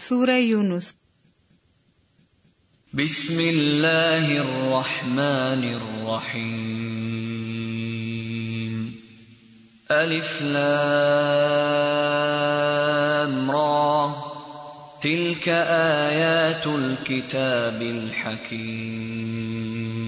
سورة يونس. بسم الله الرحمن الرحيم. ألف لام را. تلك آيات الكتاب الحكيم.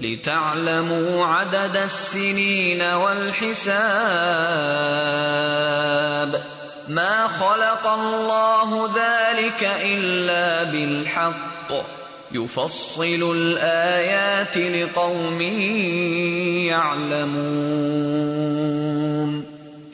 لتعلموا عدد السنين والحساب ما خلق الله ذلك إلا بالحق. يفصل الآيات لقوم يعلمون.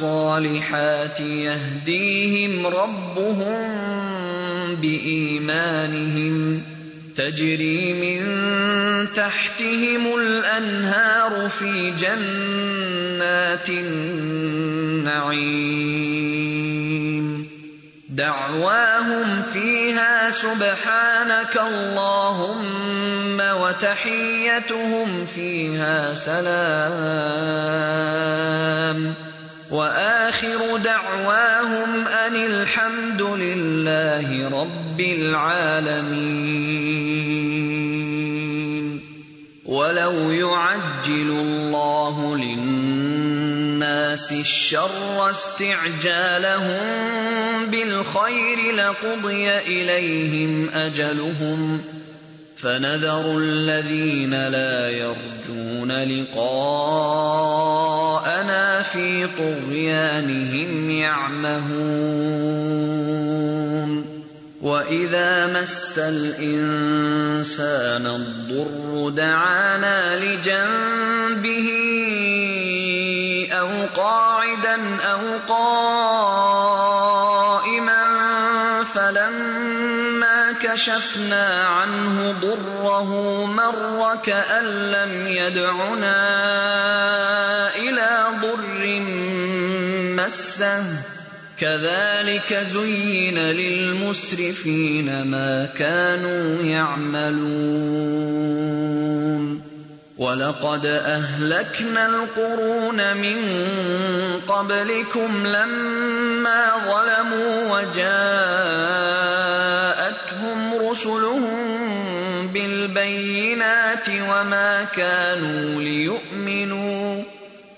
الصالحات يهديهم ربهم بإيمانهم. تجري من تحتهم الأنهار في جنات النعيم. دعواهم فيها سبحانك اللهم وتحيتهم فيها سلام. وآخر دعواهم أن الحمد لله رب العالمين. ولو يعجل الله للناس الشر استعجالهم بالخير لقضي إليهم أجلهم فنذر الذين لا يرجون لقاءنا في طغيانهم يعمهون واذا مس الانسان الضر دعانا لجنبه أو قاعدا أو قائما فلما كشفنا عنه ضره مر كأن لم يدعنا مسه كذلك زين للمسرفين ما كانوا يعملون. ولقد أهلكنا القرون من قبلكم لما ظلموا وجاءتهم رسلهم بالبينات وما كانوا ليؤمنوا.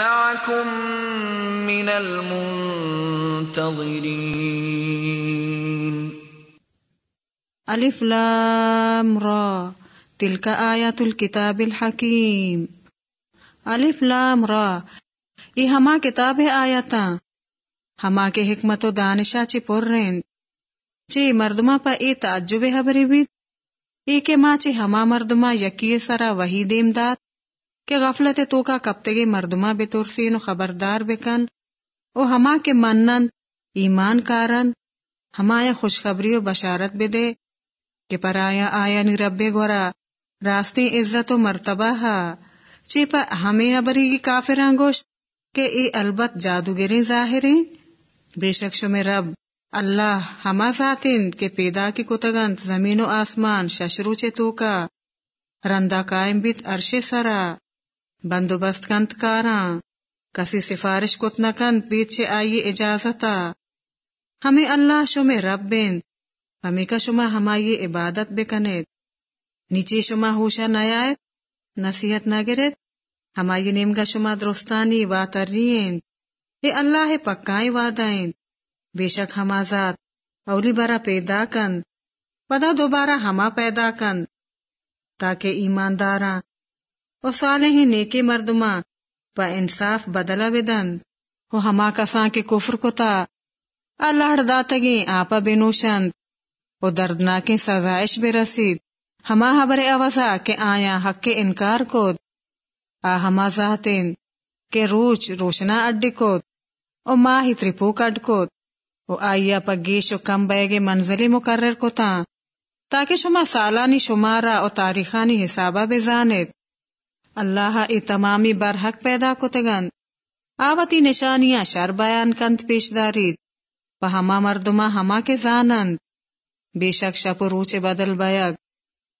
معكم من المنتظرين. الف لام را. تلك آیات الكتاب الحکیم الف لام را. ای ہما کتاب آیاتا ہما کے حکمت و دانشا چی پر رین چی مردما پا ای تعجب حبری بیت ای کے ماں چی ہما مردما یکی سرا وحی دیم داد کہ غفلت تو کا کپتگی مردما بے ترسین و خبردار بکن او ہما کے منن، ایمان کارن۔ ہما خوشخبری و بشارت بے دے۔ کہ پر آیا آیا نی رب گورا۔ راستے عزت و مرتبہ ہا۔ چی پا ہمیں ابری کی کافران گوشت۔ کہ ای البت جادوگری ظاہری بے شک شمی رب، اللہ ہما ذاتین کے پیدا کی کتگنت زمین و آسمان ششرو چے تو کا۔ رندا قائم بیت عرش سرا۔ بندوبست کنت کاراں کسی سفارش کت نہ کنت بیت چے آئی اجازتا۔ ہمیں اللہ شمہ رب بین، ہمیں کا شما ہمائی عبادت بکنید نیچے شما ہوشا نیائت نصیحت نہ گرت ہمائی نیم کا شما درستانی واترین اے اللہ پکائیں وعدائیں، بے شک ہما ذات اولی برا پیدا کن پدا دوبارہ ہما پیدا کن تاکہ ایمانداراں اور صالحی نیکی مردما پا انصاف بدلا بدن وہ ہما کساں کے کفر کو تا۔ اللہ داتگیں آپا بنوشند و دردناکیں سزائش بے رسید۔ ہما حبر اوزا کے آیا حق کے انکار کو آ ہما ذاتین کے روچ روشنا اڈی کو او ماہی ترپو کڈ کو او آئیا پا گیش و کم بیگے منزلی مقرر کو تا۔ تاکہ شما سالانی شمارا اور تاریخانی حسابہ بے زانت اللہ ای تمامی برحق پیدا کتگن آوتی نشانیاں شر بیان کند پیش دارید۔ و ہما مردما ہما کے زانند۔ بے شک شپ روچ بدل بیگ۔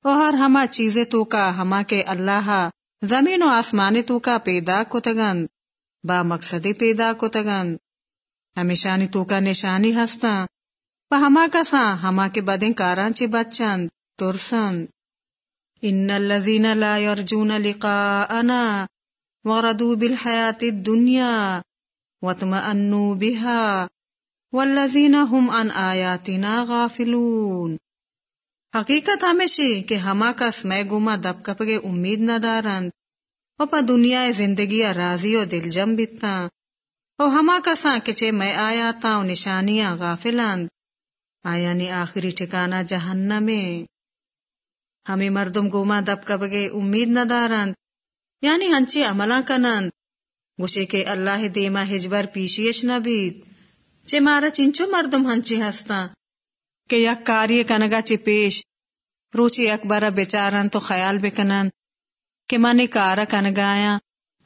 و ہر ہما چیزیں تو کا ہما کے اللہ زمین و آسمان تو کا پیدا کتگن با مقصد پیدا کتگن ہمیشانی تو کا نشانی ہستا و ہما کساں، ہما کے بدیں کاران چی بچند ترسند ان الذين لا يرجون لقاءنا وردوا بالحياة الدنيا واطمأنوا بها والذين هم عن آياتنا غافلون۔ حقیقت ہمیشہ کہ ہما کا سمے گما دب کپگے امید نہ دارند۔ و پا دنیا زندگی راضی و دل جم بیتا او ہما کساں کچے میں آیاتا و نشانیاں غافلند۔ آیا نی آخری ٹھکانہ جہنم میں ہمیں مردم گوما دب کبگے امید نہ دارند یعنی ہنچی عملہ کنند گوشے کے اللہ دیما ہجبر پیشیش نہ بیت چے مارا چنچو مردم ہنچی ہستا۔ کہ یک کاری کنگا چی پیش۔ روچی اکبر بیچارن تو خیال بکنن کہ منی کارا کنگایا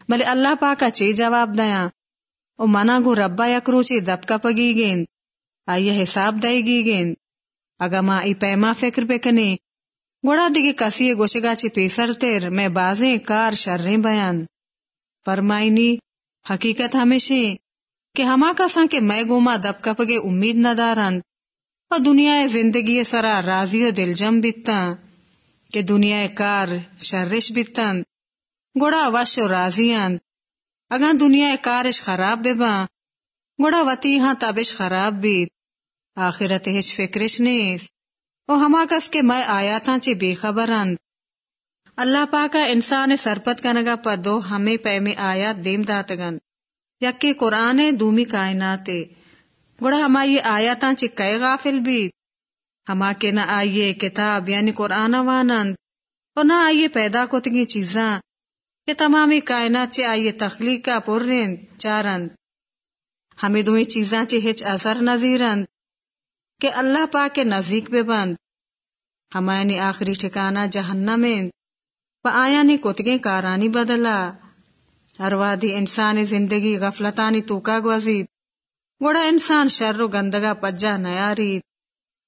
بلے اللہ پاکا چی جواب دیا۔ او منا گو ربا یک روچی دب کپگی گیند۔ آئیے حساب دائی گی گیند۔ اگا ماں ای پیما فکر بکنے۔ گوڑا دیگے کسی گوشگا چی پیسر تیر، میں بازیں کار شرریں بیان۔ فرمائنی، حقیقت ہمیشہ کہ ہما کساں کے میں گوما دب کپگے امید نہ دارند اور دنیا زندگی سرا راضی و دل جم کہ دنیا کار شرش بیتن گوڑا وش و راضیاند اگاں دنیا کارش خراب بے با گوڑا وتی ہاں تابش خراب بیت۔ آخرت ہش فکرش نیست۔ او ہما کس کے میں آیاتاں چی بے خبرند اللہ پاکا انسان سرپت کنگا پا دو ہمیں پیمی آیات دیم داتگن یکی قرآن دومی کائنات گوڑا ہما یہ آیاتاں چی کئے غافل بیت ہما کے نہ آئیے کتاب یعنی قرآن وانند۔ اور نہ آئیے پیدا کتگی چیزاں۔ کہ تمامی کائنات چی آئیے تخلیق کا پررند چارند۔ ہمیں دوئی چیزاں چی ہچ اثر نظیرند۔ کہ اللہ پاک کے نزدیک بے بند۔ ہمانی آخری ٹھکانہ جہنم و آیا نی کتگیں کارانی بدلا ہر وادی انسان زندگی غفلتانی توکا گوزید۔ گوڑا انسان شر و گندگا پجا نیارید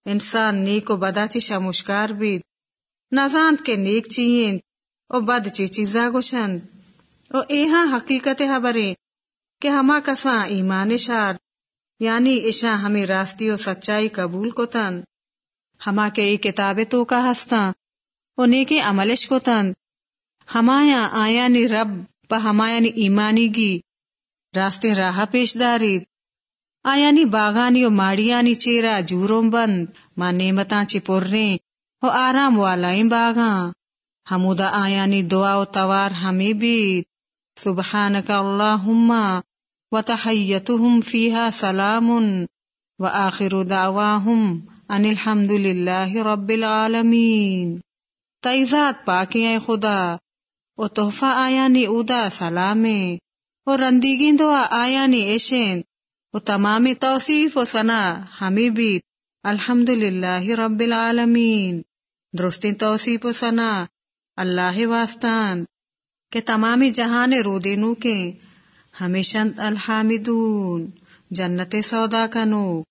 انسان نیک و بدا چی شموشکار بید۔ نزاند کے نیک چیئیں او بد چی چیزا گوشند۔ او ایہاں حقیقت حبریں کہ ہما کساں ایمان شار۔ یعنی ایشا ہمیں راستی و سچائی قبول کو تن ہما کے ای کتاب تو کا ہستا و نیکی عملش کو تن ہمایا آیا نی رب پا ہمایا نی ایمانی گی۔ راستے راہ پیش دارید آیا نی باغانی و ماڑیانی چیرا جوروں بند۔ ماں نعمتاں چی پورنے و آرام والائیں باغاں۔ ہمودا آیا نی دعا و توار ہمیں بیت سبحانک اللہم۔ وتحيتهم فيها سلام وآخر دعواهم ان الحمد لله رب العالمين تیزات پاکی اے خدا و تحفہ آیا نی اودا سلامے و رندیگین دعا آیا نی ایشین و تمامی توصیف و سنا ہمیں بیت الحمد للہ رب العالمین۔ درستی توصیف و سنا اللہ واسطان کہ تمامی جہان رودینو کے ہمیشہ الحامدون، جنت سودا کنو۔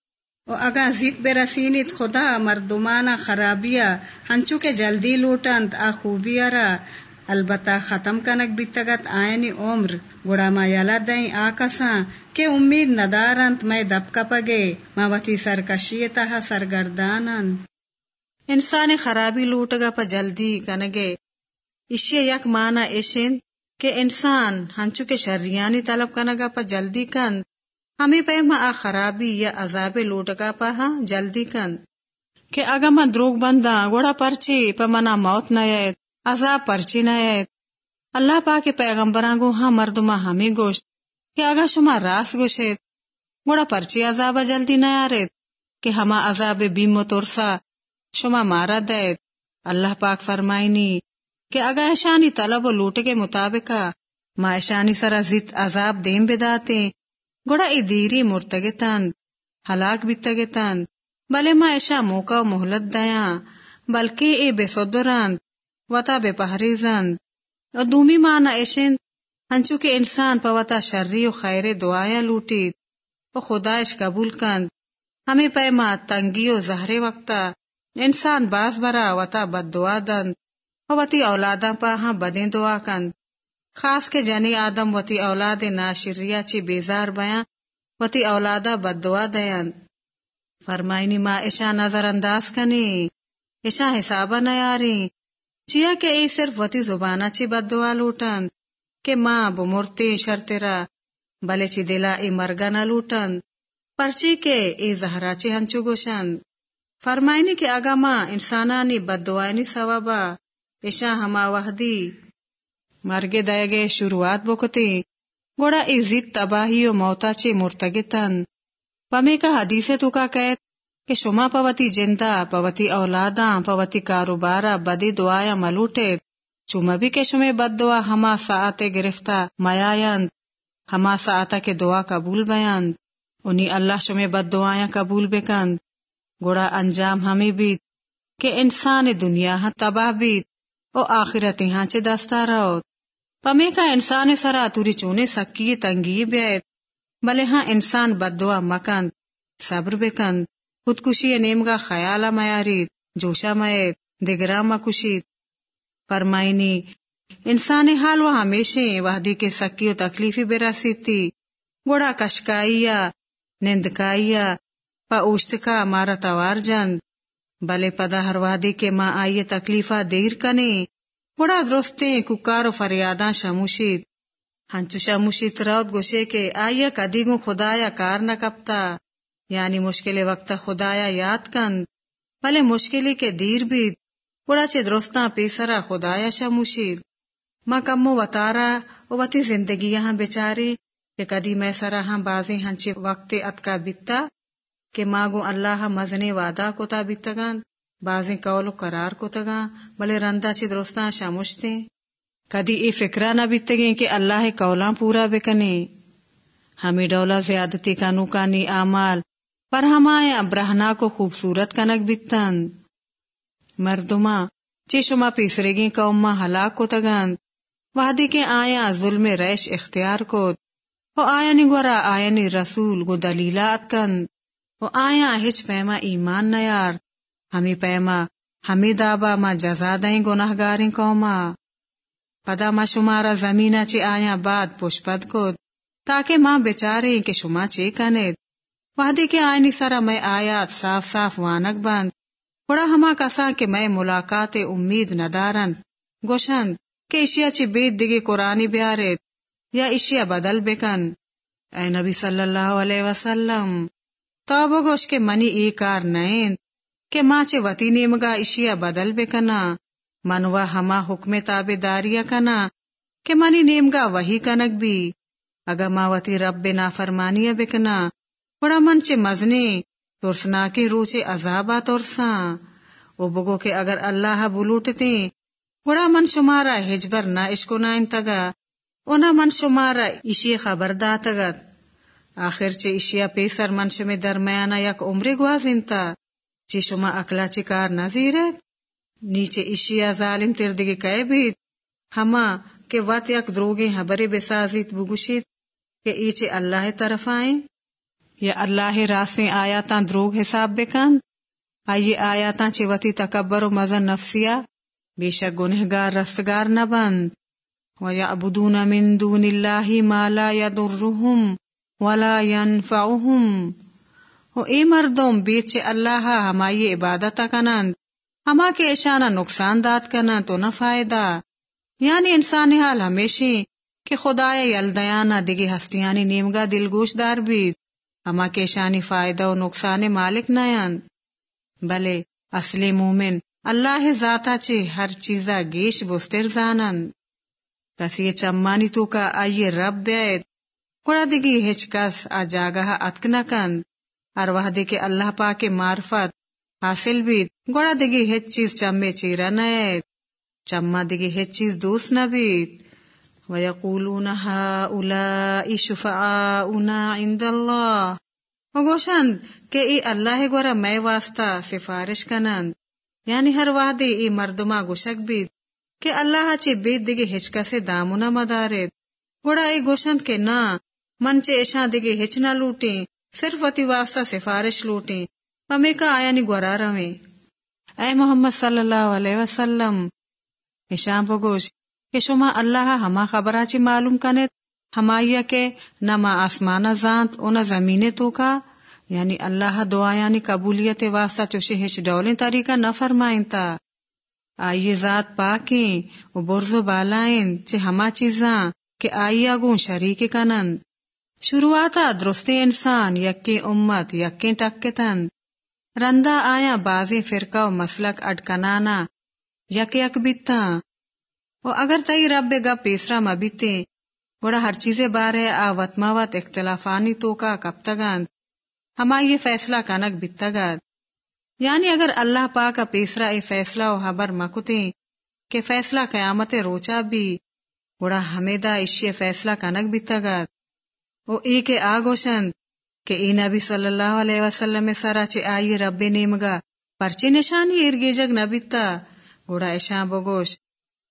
و اگا ذک بے خدا، مردمانا خرابیا، ہنچو کے جلدی لوٹند آ خوبیا را۔ البتہ ختم کنک بیتگت آئینی عمر، گڑا ما یلا دیں آکساں کہ امید ندارنت میں دب کپگے۔ ما وتی سرکشی تہا سرگردانن انسان خرابی لوٹگا پا جلدی کنگے۔ اشی یک مانا ایشن کہ انسان ہنچو کے شریانی طلب کنگا پا جلدی کند، ہمیں پیما آ خرابی یا عذاب لوٹگا پا ہاں جلدی کند۔ کہ اگا ما دروگ بندہ، گوڑا پرچی پا منا موت نیت عذاب پرچی نیت اللہ پاک پیغمبران گو ہاں مردما ہمیں گوشت۔ کہ اگا شما راس گوشت گوڑا پرچی عذاب جلدی نیارت کہ ہما عذاب بیمو ترسا شما مارا دیت اللہ پاک فرمائنی کہ اگا ایشانی طلب و لوٹ کے مطابق ما ایشانی سرا زیت عذاب دیم بداتے گوڑا ای دیری مرتگتند ہلاک بیتگتند بلے ما ایشا موقع و محلت دیاں بلکہ اے بے صدرند وطا بے پہریزند و دومی مانا ایشن، ہنچو کہ انسان پوتا شرری و خیر دعائیں لوٹید، و خدایش قبول کند۔ ہمیں پیما تنگی و زہر وقتا، انسان باز برا وطا بد دعا دند۔ و وطی اولادا پا ہاں بدیں دعا کند۔ خاص کے جنی آدم وطی اولاد ناشریا چی بیزار بیاں وطی اولادا بد دعا دیند فرمائنی ما ایشا نظر انداز کنی ایشا حسابا نیاری چیا کہ ای صرف وتی زبانا چی بد دعا لوٹند کہ ماں بمرتی شرطرا بلے چی دلا ای مرگا نہ لوٹند پرچی کے ای زہرا چی ہنچو گوشند فرمائنی کہ اگا ماں انسانانی بد دعائنی ثوابا ایشا ہما وحدی۔ مرگے دائے گے شروعات بکتی۔ گوڑا ای زید تباہی و موتا چی مرتگتن پمی کا حدیث تو کا کہت کہ شما پوتی جندا پوتی اولادا پوتی کاروبارا، بدی دعایا ملوٹے چوما بھی کہ شما بد دعا ہما ساعت گرفتا میایند ہما ساعتا کے دعا قبول بیاند۔ انہی اللہ شما بد دعایا قبول بکند۔ گوڑا انجام ہمیں بیت کہ انسان دنیا ہاں تباہ بیت۔ او آخرت ہاں چے دستا رہو۔ پمی کا انسان سرا توری چونے سکی تنگی بیت۔ بلے ہاں انسان بد دعا مکند، صبر بکند۔ خودکشی نیمگا خیالا میارید جوشا میت دگراما کشید۔ فرمائنی انسانی حال وہ ہمیشہ وحدی کے سکی و تکلیفی براسی تھی گوڑا کشکائیا، نندکائیا، پا اوشتکا مارا توار جند۔ بلے پدا ہر وحدی کے ماں آئیے تکلیفا دیر کنے گوڑا درستے ککار و فریاداں شموشید۔ ہنچو شموشید روت گوشے کے آئیے کدیگو خدایا کار نہ کپتا یعنی مشکل وقت خدایا یاد کند۔ بھلے مشکلی کے دیر بھی بڑا چے درستاں پیسرا خدایا شموشید۔ ماں کمو وطارا وتی زندگی یہاں بیچاری کہ کدی میں سرا ہاں بازی ہنچے وقت اتکا بیتا۔ کہ ماگو اللہ مزنے وعدہ کو تا بیتگان بازی قول قرار کو تگا بلے رندا چے درستاں شموشتے کدی ای فکرہ نہ بیتگیں کہ اللہ قولاں پورا بکنے ہمیں ڈولا زیادتی کا نوکانی اعمال، پر ہمایا برہنا کو خوبصورت کنک بیتن۔ مردما چی شما پیسرے گی قوما ہلاک کو تگند وحدی کے آیا ظلم ریش اختیار کو۔ او آیا نگورا آیا نی رسول گو دلیلات کند او آیا ہچ پیما ایمان نیار ہمیں پیما، ہمیں دابا ما جزا دیں گناہ گاریں قوما۔ پدا ما شمارا زمینہ چی آیا بعد پشپد کو تاکہ ماں بیچارے کہ شما چے کنید۔ وحدی کے آئینی سرا میں آیات صاف صاف وانک بند۔ بڑا ہما کسا کہ میں ملاقات امید ندارند۔ گوشند، کہ اشیا چی بیت دیگی قرآنی بیارید۔ یا اشیا بدل بکن۔ اے نبی صلی اللہ علیہ وسلم تو گوش کے منی ای کار نائند کہ ماں چے وتی نیمگا اشیا بدل بکنا منوا ہما حکم تابے داریا کنا کہ منی نیمگا وہی کنک بھی، اگا ماوتی رب نا فرمانیا بکنا بڑا من چے مزنے ترسنا کے روچے عذابا ترسا او بگو کہ اگر اللہ بلوٹتے، بڑا من شمارا ہجبر نہ اشکو نہ انتگا اونا من شمارا اشی خبر داتگت آخر چے اشیا پیسر من شمی درمیانا یک عمر گوازنتا چے شما اکلا چے کار نزیرت؟ نیچے اشیا ظالم تردگی کئے بیت ہما کہ وات یک دروگیں حبری بسازیت بگوشیت کہ ایچے اللہ طرف آئیں؟ یا اللہ راسیں آیاتاں دروگ حساب بکن آئیے آیاتاں چے وتی تکبر و مزن نفسیا بے شک گنہگار رستگار نہ بند وَيَعْبُدُونَ مِن دُونِ اللَّهِ مَا لَا يَضُرُّهُمْ وَلَا يَنفَعُهُمْ۔ و اے مردم بیچ اللہ ہمائی عبادت کنند ہما کے اشانہ نقصان داد کنند تو نہ فائدہ۔ یعنی انسان حال ہمیشہ کہ خدا یلدیانا دگی ہستیانی نیمگا دل گوش دار بید۔ ہما کے شانی فائدہ و نقصان مالک نیان بلے، اصل مومن اللہ ذاتا چے ہر چیزا گیش بستر زانند۔ کسی چمانی تو کا آئیے رب بیت۔ کڑا دگی ہچ کس آ جاگہ اتکنا کند ار وحدے کے اللہ پاک معرفت حاصل بیت گوڑا دگی ہچ چیز چمے چیرا نیت چما دگی ہچ چیز دوست نہ بیت وَيَقُولُونَ هَا أُولَاءِ شُفَعَاؤُنَا عِندَ اللَّهِ وگوشند کہ ای اللہ گورا میں واسطہ سفارش کنند یعنی ہر وحدی ای مردما گوشک بیت کہ اللہ چے بیت دگے ہچکا سے دامونا مدارت گوڑا ای گوشند کے نا من چے ایشان دگے ہچ نہ لوٹیں صرف وتی واسطہ سفارش لوٹیں۔ ہمیں کا آیا نی گورا رویں اے محمد صلی اللہ علیہ وسلم ایشان بگوش کہ شما اللہ ہما خبرہ چی معلوم کنت ہمایا کے نہ ما آسمانہ زانت اونا زمین تو کا یعنی اللہ دعا یعنی قبولیت واسطہ چوشے ہچ ڈولیں طریقہ نہ فرمائیں تا۔ آئیے ذات پاکیں و برز و بالائیں، چے ہما چیزاں، کہ آئی آگوں شریک کنند۔ شروعاتا درست انسان یکی امت یکی ٹک تند رندا آیا بازی فرقہ و مسلک اڈکنانا یک یک بیتا. و اگر تئی رب گا پیسرا مبیتے گوڑا ہر چیزیں بارے آ وطماوت اختلافانی تو کا کب تگند ہما یہ فیصلہ کنک بیتگد یعنی اگر اللہ پاک پیسرا اے فیصلہ و حبر مکتے، کہ فیصلہ قیامت روچا بھی گڑا حمیدہ اشی فیصلہ کنک بھی تگت او ای کے آگوشند کہ ای نبی صلی اللہ علیہ وسلم سارا چے آئی رب نیمگا، پرچے نشانی ارگی جگ نبیتا گڑا اشان بگوش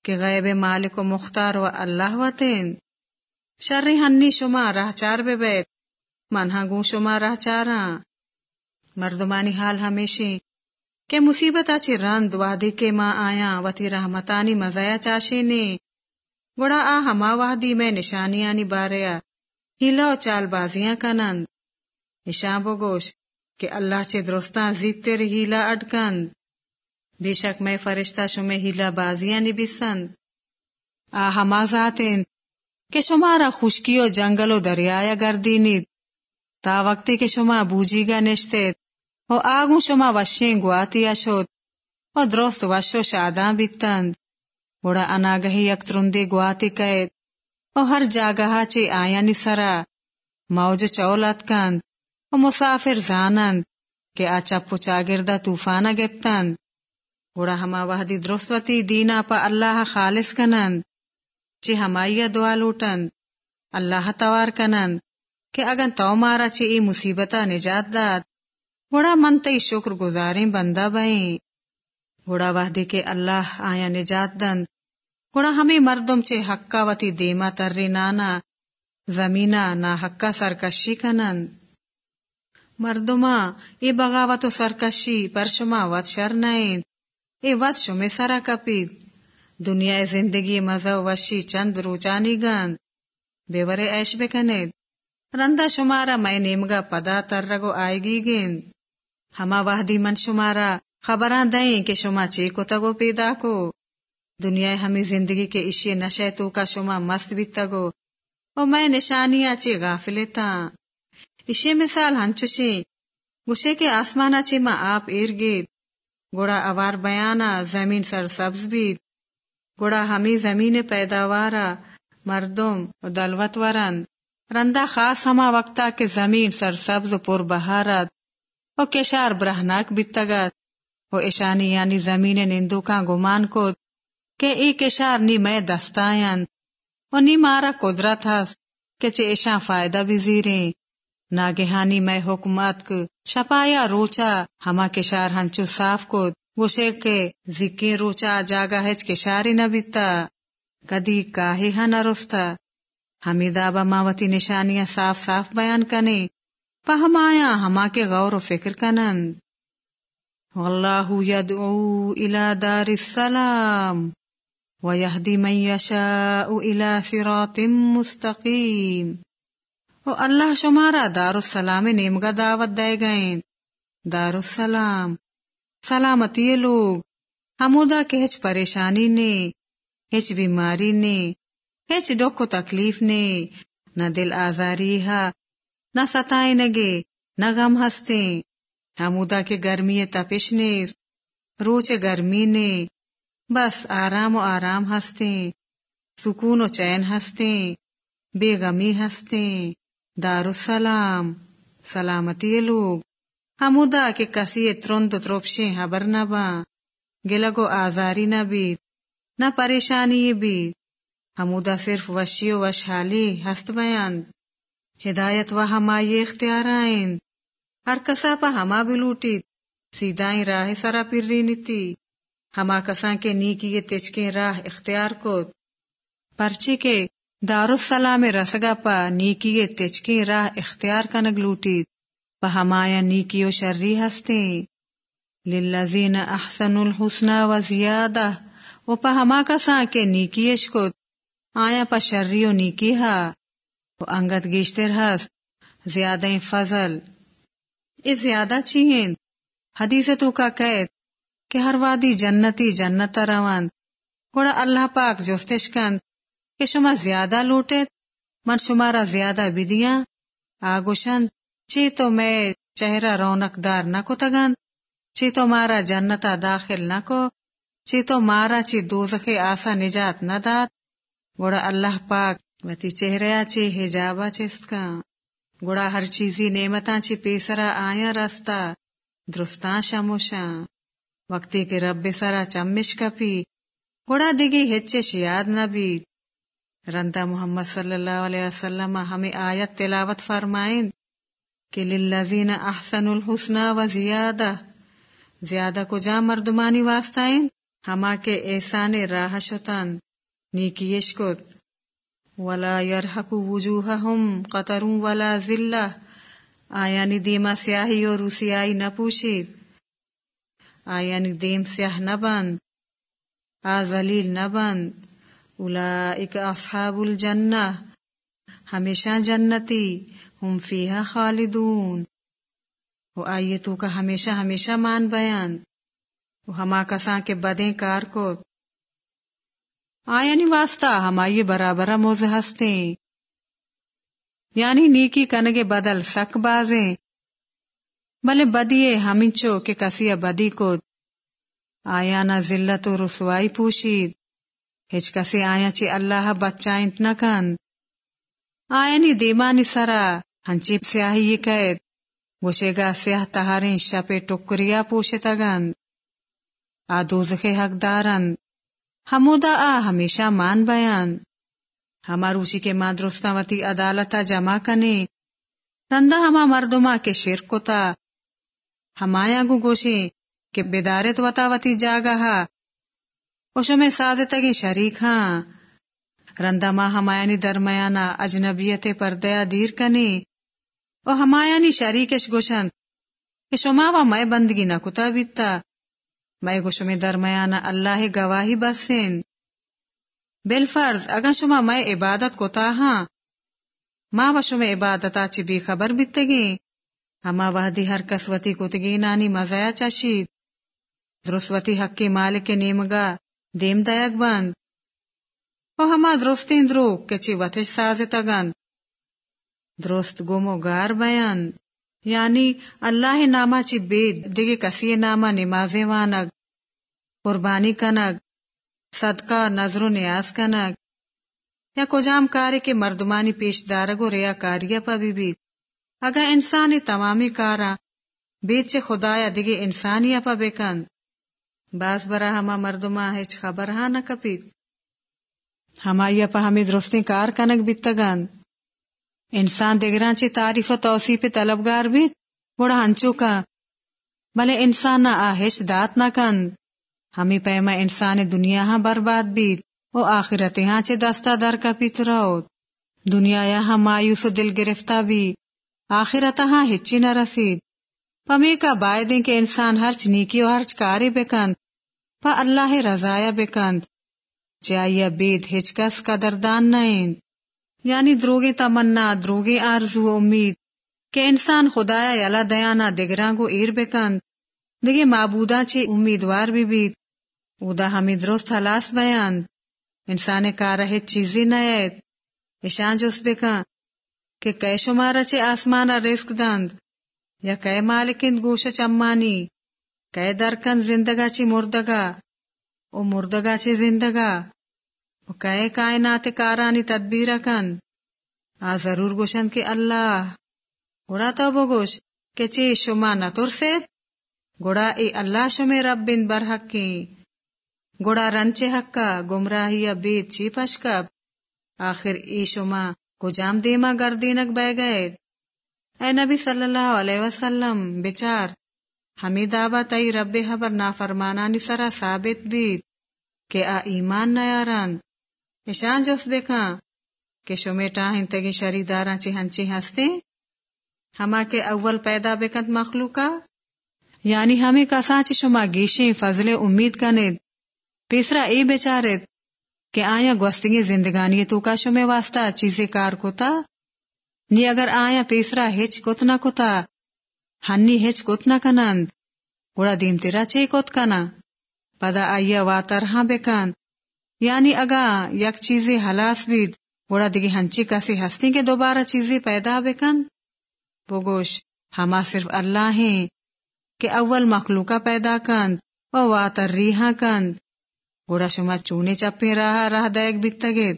کہ غیب مالک و مختار و اللہ وطین شر ہنی شما راہ چار بے بیت منہا گو شما راہ چاراں مردمانی حال ہمیشہ کہ مصیبت آچی رند وادی کے ماں آیا وتی رحمتانی مزایا چاشے نے گڑا آ ہما وادی میں نشانیانی باریا۔ ہیلا و چال بازیاں کا نند۔ نشان بگوش کہ اللہ چے درستان زیتے ری ہیلا اڈکند۔ بے شک میں فرشتہ شمیں ہیلا بازیاں نبیسند۔ آ ہما ذاتین کہ شمارا خشکی و جنگل و دریایا گردینید تا وقتی کے شما بوجی گا نشتے او آگوں شما وشیں گواتیا شد۔ او درست وشو شاداں بیتند۔ بڑا اناگہی یک ترندی گواتی قید او ہر جاگہا چی آیانی سرا موج چولت کند او مسافر زانند کہ آچا پچا گردہ توفانہ گپتند بڑا ہما وحدی درستوتی دینا پا اللہ خالص کنند چی ہمائی دعا لوٹند اللہ توار کنند کہ اگر تو مارا چی ای مصیبتا نجات داد گوڑا من تی شکر گزاریں بندہ بائیں گوڑا وحدی کے اللہ آیا نجات دند گوڑا ہمیں مردم چے حقا وتی دیما ترری نانا، زمینہ نا حقا سرکشی کنند۔ مردما ای بغاوت و سرکشی پر شما وط شر نائند ای وط شمی سرا کپید دنیا زندگی مزہ وشی چند روچانی گند۔ بیورے عیش بکنید رندا شمارا میں نیمگا پدا تر رگو آئے گی گیند ہما وحدی من شمارا خبراں دیں کہ شما چی کو تگو پیدا کو۔ دنیا ہمیں زندگی کے اشی نشے تو کا شما مست بھی تگو۔ او میں نشانیاں چی غافلے تا۔ اشی مثال ہنچوشی گوشے کے آسمانا چی ما آپ ارگید گوڑا اوار بیانا، زمین سر سبز بید۔ گوڑا ہمیں زمین پیداوارا، مردم و دلوت ورند۔ رندا خاص ہما وقتا کے زمین سر سبز و پر بہارت او کشار برہناک بیتگت او اشانی یعنی زمین نندو کا گمان کو کہ ای کشار نی میں دستائن او نی مارا قدرت ہس کہ چے ایشان فائدہ بھی زیریں ناگہانی میں حکمت کو شپایا روچا۔ ہما کشار ہنچو صاف کو گوشے کے ذکی روچا جاگا ہچ کشاری نہ بیتا۔ کدی کاہی ہاں نہ رستا۔ حمیدہ با ماوتی نشانیاں صاف صاف بیان کنے۔ پہم آیا ہما کے غور و فکر کنند۔ واللہ یدعو الى دار السلام۔ ویہدی من یشاء الى صراط مستقیم و اللہ شمارا دار السلام نیمگا دعوت دے گئیں۔ دار السلام سلامتی لوگ۔ ہمودا کے ہچ پریشانی نے، ہچ بیماری نے، ہچ ڈوک تکلیف نے۔ نہ دل آزاری ہا، نہ ستائے نگے، نہ غم ہستے ہمودا کے گرمی تپش نے، روچ گرمی نے۔ بس آرام و آرام ہستے، سکون و چین ہستے بے غمی ہستے دار السلام سلامتی لوگ۔ ہمودا کے کسی ترند تروپشیں حبر نہ با گلگو آزاری نہ بیت نہ پریشانی بیت ہمودا صرف وشی و وشحالی ہست بیان ہدایت و ہمائی اختیار آئین ہر کسا پا ہما بلوٹی سیدائیں راہ سرا پری نیتی ہما کساں کے نیکی تچکیں راہ اختیار کو پرچی کے دار السلام رسگا پا نیکی تچکیں راہ اختیار کنگ لوٹی۔ پا ہمایا نیکی و شرری ہستیں للذین احسن الحسنہ و زیادہ۔ و پا ہما کساں کے نیکیش کو آیا پا شرری و نیکی ہا۔ و انگت گیشتر ہست زیادہ فضل۔ اس زیادہ چیئیں حدیث تو کا قید۔ کہ ہر وادی جنتی جنت روان۔ گوڑا اللہ پاک جوستش کند۔ کہ شما زیادہ لوٹے من شمارا زیادہ بدیاں۔ آگوشند چی تو میں چہرہ رونق دار نہ کو تگند۔ چی تو مارا جنتا داخل نہ کو چی تو مارا چی دوزخ آسا نجات نہ دات گوڑا اللہ پاک وتی چہریا چی حجابا چست کا گوڑا ہر چیزی نعمتاں چی پیسرا آیا رستا درستان شموشاں۔ وقتی کے رب سرا چمش کپی گوڑا دگی ہچش یاد نہ بھی رندا محمد صلی اللہ علیہ وسلم ہمیں آیت تلاوت فرمائیں کہ للذین احسن الحسنہ و زیادہ زیادہ کو جا مردمانی واسطائیں ہما کے احسان راہ شتن نیکیش کت ولا یرحق وجوہہم قطر ولا ذلہ آیانی دیما سیاہی اور روسیائی نہ پوشید آیانی دیم سیاہ نہ بند، آ، ذلیل نہ بند. اولئک اصحاب الجنہ، ہمیشہ جنتی، ہم فیہا خالدون. وہ آئیے تو کا ہمیشہ ہمیشہ مان بیان. وہ ہما کساں کے بدیں کار کو آیا نی واسطہ ہم آئیے برابر موز ہستے یعنی نیکی کنگے بدل سک بازیں. بلے بدیے ہمچو کہ کسی بدی کو آیا نہ ذلت و رسوائی پوشید۔ ہچ کسی آیا چی اللہ بچائیں نہ کن۔ آیا نی دیمانی سرا، ہنچی سیاہی قید۔ گوشے گا سیاہ تہاریں شپے ٹکریا پوشتا گند۔ آ دوزخ حق دارند۔ ہمودا آ ہمیشہ مان بیان۔ ہماروشی کے ماں درستاوتی عدالتا جمع کنے۔ رندا ہما مردما کے شرک تا ہمایا گو گوشے کہ بیدارت وطاوتی جاگا ہا۔ اوشو میں سازتگی شریک ہاں۔ رندا ماں ہمایانی درمیانا اجنبیت پردیا دیر کنے او ہمایانی شریکش گوشند کہ شما و میں بندگی نہ کتا بیتا۔ میں گوشو میں درمیانا اللہ گواہی بسین۔ بالفرض اگر شما میں عبادت کتا ہاں۔ ماں و شما عبادتا چی بھی خبر بیتگی۔ ہما وحدی ہر کسوتی کتگی نانی مزایا چشید درسوتی حق کی مالک نیمگا دیم دایک بند او ہما درستین درو کچی وطش سازتا گند درست گومو گار بیان یعنی اللہ ناما چی بید دیگے کسی ناما نماز وانگ قربانی کنگ صدقہ نظر و نیاز کنگ یا کجام کارے کے مردمانی پیش دارگ و ریا کاریا پا بھی بید اگا انسانی تمامی کارا بیچ خدایا دیگے انسانی پا بیکند باز برا ہما مردما ہیچ خبر ہاں نہ کپید ہما یا پا ہمیں درستی کار کنگ بیتگند انسان دگران چی تعریف و توصیف طلبگار بھی گوڑا ہنچو کا بلے انسان نہ آہش دات نہ کند ہمیں پیما انسان دنیا ہاں برباد بیت او آخرت ہاں چے دستا در کا پیت روت دنیا ہاں مایوس و دل گرفتہ بھی آخرت ہاں ہچی نہ رسید پمی کا بائدیں کے انسان ہرچ نیکی و ہرچ کاری بکند پا اللہ رضایا بکند چاہیے بید ہچکس کا دردان نائند یعنی دروگی تمنا دروگی آرزو و امید کہ انسان خدایا یلا دیانا دگران کو ایر بکند دیگے معبودا چی امیدوار بھی بید اودا ہمیں درست حلاس بیان انسان کارا ہچ چیزی نیت اشان جس بکن کہ کئی شمارا چی آسمانا رزق دند یا کئی مالکند گوش چمانی کئی درکن زندگا چی مردگا، او مردگا چی زندگا، او کئی کائنات کارانی تدبیر کند۔ آ ضرور گوشن کہ اللہ گوڑا تو بگوش کہ چی شما نہ نترسید گوڑا ای اللہ شمی رب بن برحقی گوڑا رنچے حقا، گمراہی بید چی پشکب آخر ای شما کو جام دیما گردینک بے گئے۔ اے نبی صلی اللہ علیہ وسلم، بچار، ہمیں دعوی تئی رب حبر نافرمانانی سرا ثابت بید کہ آ ایمان نیارند اشان جوس بکاں کہ شمی ٹاہن تگی شریداراں چی ہنچی ہستے۔ ہما کے اول پیدا بکند مخلوقا۔ یعنی ہمیں کساں چی شما گیشیں فضل امید کنید۔ پیسرا ای بیچارت کہ آیا گوستگی زندگانی تو کا شمے واسطہ چیزیں کار کوتا؟ نی اگر آیا پیسرا ہچ کت نہ کوتا؟ ہنی ہچ کت کنند گوڑا دیم تیرا چے کت کنا؟ پدا آیا واتر ہاں بکن یعنی اگا یک چیزیں ہلاس بید، گوڑا دیگی ہنچی کسی ہستی کے دوبارہ چیزیں پیدا بکن بگوش، ہما صرف اللہ ہیں، کہ اول مخلوقہ پیدا کند و واتر ریحا کند گوڑا شما چونے چپے راہ راہ دائک بیتگید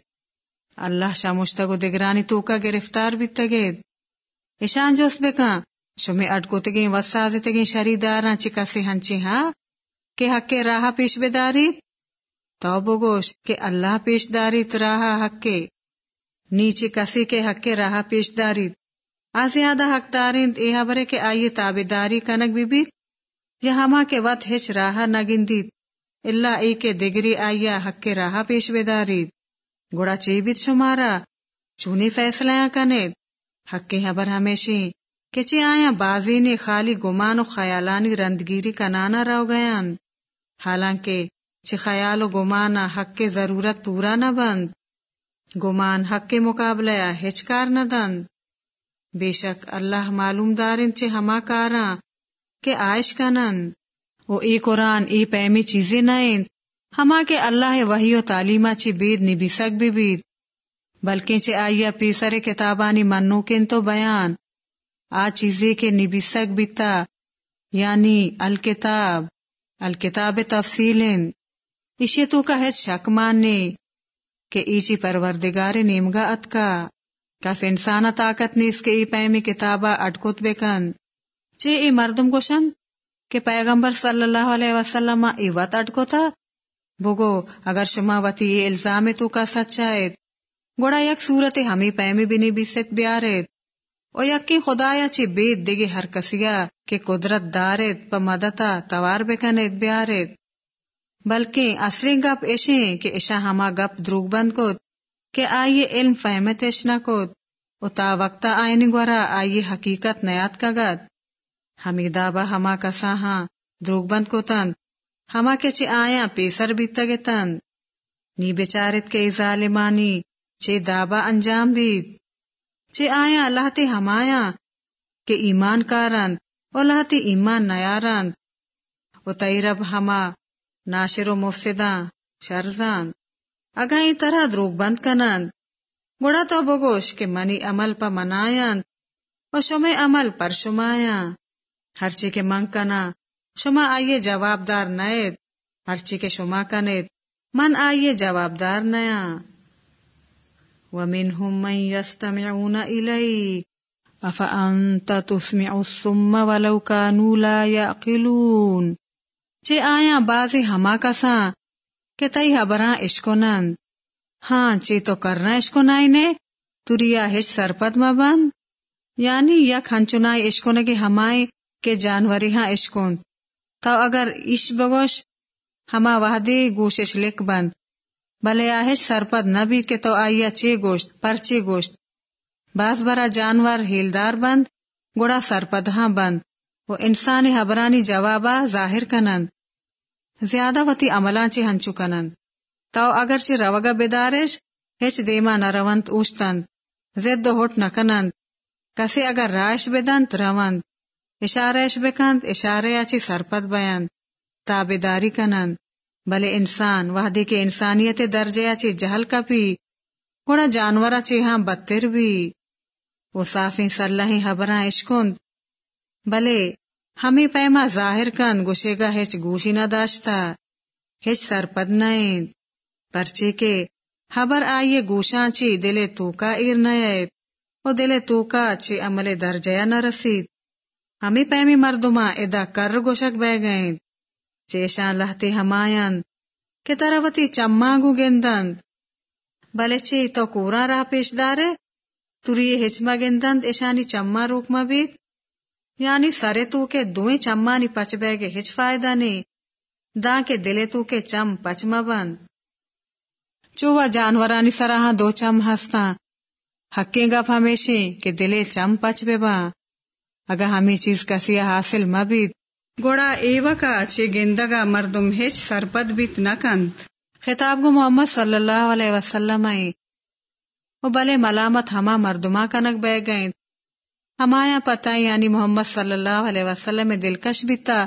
اللہ شاموشتا شامشتگو دگرانی توکا گرفتار بیتگید اشان جوس بکن شمی اٹکو تگیں وساز تگیں شریداراں چکا سے ہنچی ہاں کہ حق کے راہ پیش بداری تو بگوش کہ اللہ پیش داری راہ حق کے نیچے کسی کے حق کے راہ پیش داری آزیادہ حق دارند اے برے کے آئیے تابداری کنک بھی بیت یا ہما کے وط ہچ راہ نگندید اللہ ای کے دگری آیا حق کے راہ پیش بدارید گوڑا چیبت شمارا چونی فیصلہ کنید حق کے حبر ہمیشی کہ چی آیا بازی نے خالی گمان و خیالانی رندگیری کنانا رو گیاند حالانکہ چی خیال و گمانا حق کے ضرورت پورا نہ بند گمان حق کے مقابلہ ہچکار نہ دند بے شک اللہ معلوم دارن چے ہما کاراں کہ آئش کنند او ای قرآن، ای پیمی چیزیں نائند ہما کے اللہ وحی و تعلیمہ چی بید نبی سک بھی بید۔ بلکہ چے آئیا پیسر کتابانی منو کن تو بیان۔ آ چیزیں کے نبی سک بیتا۔ یعنی الکتاب الکتاب تفصیل اسے تو کا ہے شک ماننے کہ ایچی پروردگار نیمگا ات کا۔ کس انسان طاقت نیس کے ای پیمی کتابا اٹکت بکن۔ چے ای مردم گوشن؟ کہ پیغمبر صلی اللہ علیہ وسلم ای وط اٹکو تھا؟ بگو اگر شما وتی یہ الزام تو کا سچائے گوڑا یک صورت ہمیں پیمی بنی بھی ست بیارت او یکی خدایا چی بید دیگی ہر کسیا کہ قدرت دارت پا مدتا توار بکنت بیارت بلکہ اصلی گپ ایشیں کہ اشا ہما گپ دروگ بند کت کہ آئیے علم فہمت اشنا کت او تا وقتا آئینی گورا آئیے حقیقت نیات کا گت حمیدہ با ہما کسا ہاں دروگ بند کو تند ہما کے چی آیا پیسر بیتا گے تند نی بیچارت کے ظالمانی چے دابا انجام بیت چے آیا اللہ تے ہمایا کہ ایمان کارند و اللہ تے ایمان نیارند و تئی رب ہما ناشر و مفسداں شرزان اگا ای طرح دروگ بند کنند گوڑا تو بگوش کہ منی عمل پا منایند و شمی عمل پر شمایاں ہرچی کے منگ کنا شما آئیے جوابدار نیت ہرچی کے شما کنید من آئیے جوابدار نیا۔ ومنهم من يستمعون إليك أفأنت تسمع الصم ولو كانوا لا يعقلون چے آیا بازی ہما کساں کہ تئی حبراں اشکنند ہاں چے تو کرنا اشکنائی نے۔ توریا ہش سرپد مبند۔ یعنی یک ہنچنائی اشکنگی ہمائی کے جانوری ہاں اشکون تو اگر اش بگوش، ہما وحدی گوشش لکھ بند۔ بلے آہش سرپد نبی کے تو آئیا چے گوشت پرچے گوشت۔ باز برا جانور ہیلدار بند گوڑا سرپد ہاں بند۔ وہ انسانی حبرانی جوابا ظاہر کنند۔ زیادہ وتی عملان چی ہنچو کنند۔ تو اگرچہ روگا بیدارش، ہچ دیما نہ روند اوشتند۔ زد ہوٹ نہ کنند۔ کسی اگر رائش بدند روند۔ اشارش بکند اشارے اچھی سرپت بیند تابداری کنند، بلے انسان، وحدی کے انسانیت درجے اچھی جہل کپی گوڑا جانور اچھی ہاں بدتر بھی۔ وہ صافی سلحی حبراں اشکند بلے ہمیں پیما ظاہر کند، گوشے گا ہچ گوشی نہ داشتا، ہچ سرپد نائند پرچے کے حبر آئیے گوشاں چی دلے تو کا ایر نیت او دلے تو کا چی عمل درجیا نہ رسید۔ ہمیں پیمی مردما ادا کر گوشک بے گئیں۔ چیشان لہتے ہمایاں، کہ تروتی چما گو گندند بلے چی تو کورا راہ پیش دارے تری ہچما گندند ایشانی چما روک بیت یعنی سرے تو کے دوئی چمانی پچ بے گے ہچ فائدہ نہیں دا کے دلے تو کے چم پچ مبند چوہ جانورانی سراہاں دو چم ہستا حقیں گپ ہمیشہ کہ دلے چم پچ بے با اگر ہمیں چیز کسی حاصل مبید، گوڑا ایوہ کا اچھے گندگا مردم ہچ سرپد بیت نکند خطاب گو محمد صلی اللہ علیہ وسلم آئی وہ بلے ملامت ہما مردما کنک بے گئیں۔ ہمایا پتہ یعنی محمد صلی اللہ علیہ وسلم دلکش بیتا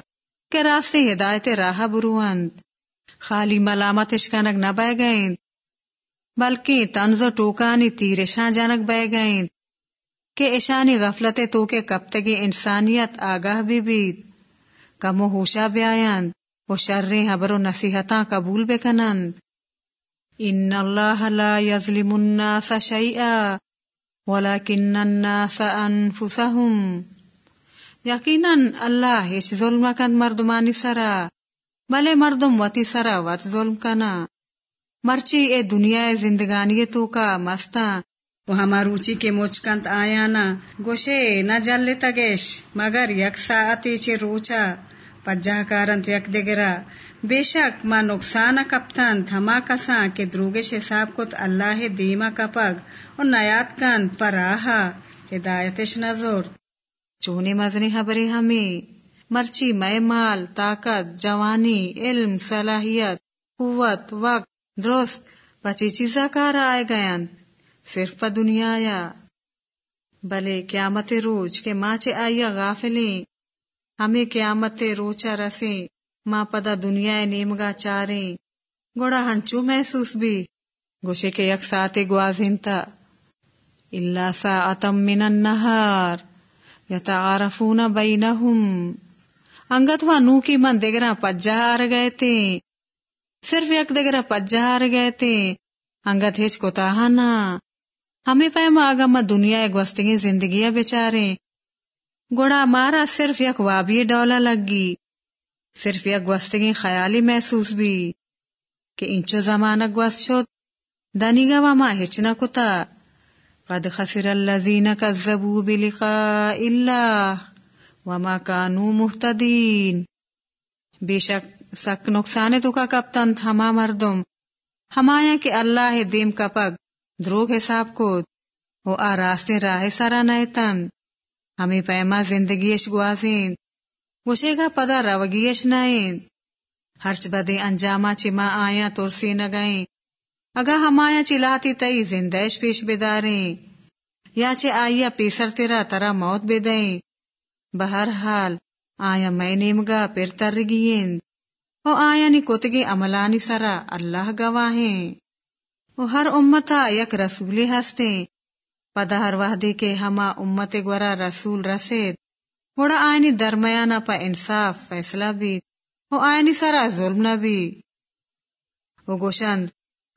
کہ راستے ہدایت راہ بروند۔ خالی ملامت اشکنک نہ بے گئیں۔ بلکہ تنز و ٹوکانی تیرشاں جانک بے گئیں۔ کہ ایشانی غفلت تو کے کب تگی انسانیت آگاہ بھی بیت کمو ہوشا بیاین و شرری حبر و نصیحتاں قبول بکنند ان اللہ لا یظلم الناس شیئا ولیکن الناس انفسهم یقیناً اللہ ہیچ ظلم کند مردمانی سرا بلے مردم وتی سرا وط ظلم کنا. مرچی اے دنیا زندگانی تو کا مستاں وہ ہما روچی کے موچکنت آیا نا گوشے نہ جل تگیش مگر یک ساعتی چی روچا پجہ کارنت یک دگرا بے شک ما نقصان کپتن تھما کساں کے دروگش حساب کت اللہ دیما کپگ اور نیات کن پر آہا ہدایتش نظر چونی مزنی حبری ہمیں مرچی میں مال طاقت جوانی علم صلاحیت قوت وقت درست بچی چیزا کار آئے گیاں صرف پا دنیا یا بلے قیامت روچ کے ماں چے آئیا غافلیں۔ ہمیں قیامت روچا رسیں، ماں پدا دنیا نیمگا چاریں۔ گوڑا ہنچو محسوس بھی، گوشے کے یک ساتے گوازن تا اللہ ساعتم من النہار یتعارفون بینہم۔ انگت وا نو کی من دگرا پجہ آر گئے تھے صرف یک دگرا پجہ آر گئے تھے انگت ہیچ کو تاہانا۔ ہمیں پیما آگا دنیا ایک وسطی زندگی بیچارے۔ گوڑا مارا صرف یک وابی ڈولا لگی۔ صرف یک وسطی خیالی محسوس بھی۔ کہ انچو زمانہ گوست شد۔ دنی گا وما ہچنا کتا۔ قد خسر اللذین کذبو بلقاء اللہ وما کانو محتدین بے شک سک نقصان تو کا کپتن ہما مردم۔ ہمایا کہ اللہ دیم کا پگ دروگ حساب کو۔ وہ آ راستے راہ سارا نئے تن۔ ہمیں پیما زندگیش گوازین۔ وشے گا پدا روگیش نائن ہرچ بدے انجاما چی ماں آیا ترسی نگائیں اگا ہمایا چلاتی تئی زندیش پیش بداریں۔ یا چے آیا پیسر تیرا ترا موت بدائیں بہر حال آیا میں نیمگا پھر ترگین او آیا نی کتگی عملانی سرا اللہ گواہیں۔ ہر امتا یک رسولی ہستے۔ پدا ہر وحدی کے ہما امت گورا رسول رسید۔ گوڑا آئینی درمیانہ پا انصاف فیصلہ بھی وہ آئینی سرا ظلم نہ بھی گوشند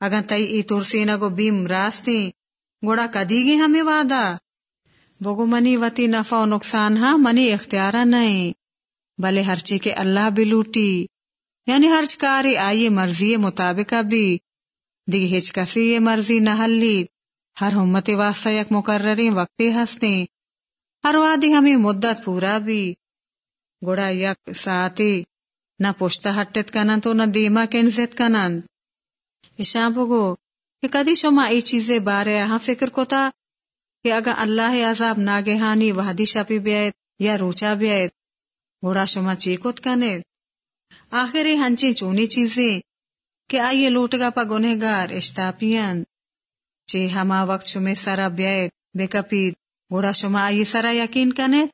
اگر تئی ای ترسی نگو بیم راستی۔ گوڑا کدی گی ہمیں وعدہ؟ بگو منی وتی نفع و نقصان ہاں منی اختیارہ نہیں بلے ہرچی کے اللہ بھی لوٹی۔ یعنی ہرچ کاری آئیے مرضی مطابق بھی دیگه هیچ کسی یہ مرضی نہ حلی۔ ہر ہمت واسطہ یک مقرری وقتی ہستے۔ ہر وادی ہمیں مدت پورا بھی۔ گوڑا یک ساتی نہ پوشتا ہٹت کنن تو نہ دیما کنزت کنن۔ اشاں بگو کہ کدی شما ای چیزیں بارے ہاں فکر کو تا کہ اگر اللہ عذاب ناگہانی وحدی شپی بیائت یا روچا بیائت گوڑا شما چیکت کنے آخر ہنچی چونی چیزیں۔ کہ آئیے لوٹ گا پا گنہ گار اشتاپین چے ہما وقت شما سرا بیائت بے کپید۔ گوڑا شما آئیے سرا یقین کنے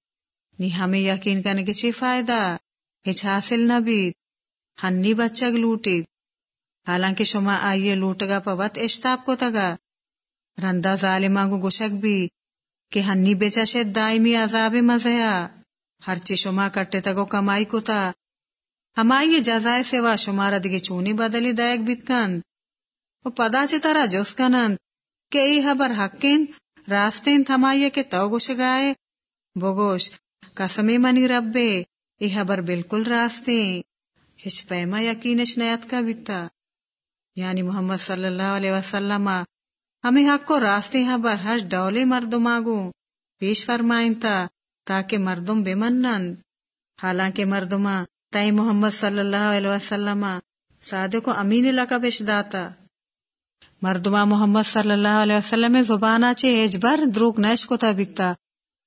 نی ہمیں یقین کنے کے چی فائدہ؟ ہچ حاصل نہ بید۔ ہنی بچگ لوٹید۔ حالانکہ شما آئیے لوٹ گا پا وط اشتاب کو تگا۔ رندہ ظالمہ گو گشک بھی کہ ہنی بیچا شد دائمی عذاب مزہیا ہرچی شما کٹے تگو کمائی کو تا۔ ہمائی جزائے سوا شمارا دگے چونی بدلی دائک بیتکند و پدا چی طرح جس کنند کہ ای حبر حقین، راستین تھمائیے کے تو گوش گائے۔ بگوش قسمی منی ربے، ای حبر بالکل راستین ہچ پیما یقینش نیت کا بیتا۔ یعنی محمد صلی اللہ علیہ وسلم، ہمیں حق کو راستے حبر ہش ڈولے مردم آگو۔ پیش فرمائن تا تاکہ مردم بمنن حالانکہ مردمہ تائی محمد صلی اللہ علیہ وسلم صادق و امین لقبش داتا مردما محمد صلی اللہ علیہ وسلم زبانا چے اجبر دروگ نیش کو تا بکتا۔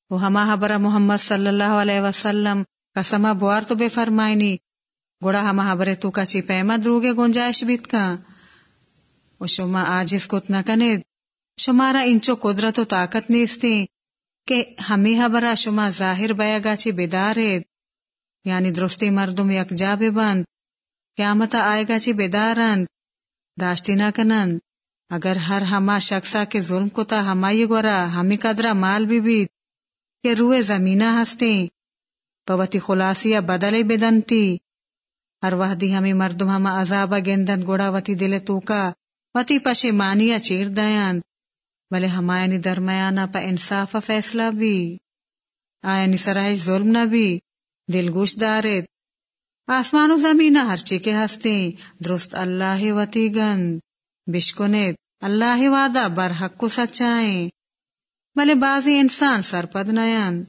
وہ ہما حبر محمد صلی اللہ علیہ وسلم قسمہ بوار تو بے فرمائنی۔ گوڑا ہما حبر تو کا چی پیما دروگے گنجائش بیت کا و شما آجز کت نہ کنید شمارا انچو قدرت و طاقت نیستی۔ کہ ہمیں حبرہ شما ظاہر بیا گاچی بیدارید یعنی درستی مردم یک جا بند، قیامت آئے گا چی بیدارند داشتی نہ کنند۔ اگر ہر ہما شخصا کے ظلم کو تا ہمائی گورا ہمیں قدرہ مال بھی بیت کہ روئے زمینہ ہستے، پوتی خلاصیا بدلے بدنتی ہر وحدی ہمیں مردم ہما عذابہ گندند گوڑا وتی دل تو کا وتی پشے مانیا چیر دیاند بلے ہمائنی درمیانہ پا انصاف فیصلہ بھی۔ آئینی سرائش ظلم نہ بھی۔ دل گوش آسمان و زمین ہر چی کے ہستے درست اللہ وتی گند۔ بشکنت اللہ وعدہ برحق کو سچائیں۔ بلے بازی انسان سرپد نیان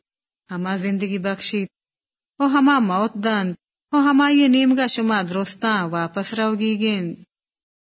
ہما زندگی بخشید۔ او ہما موت دند او ہما یہ نیمگا شما درستاں واپس رو گی گند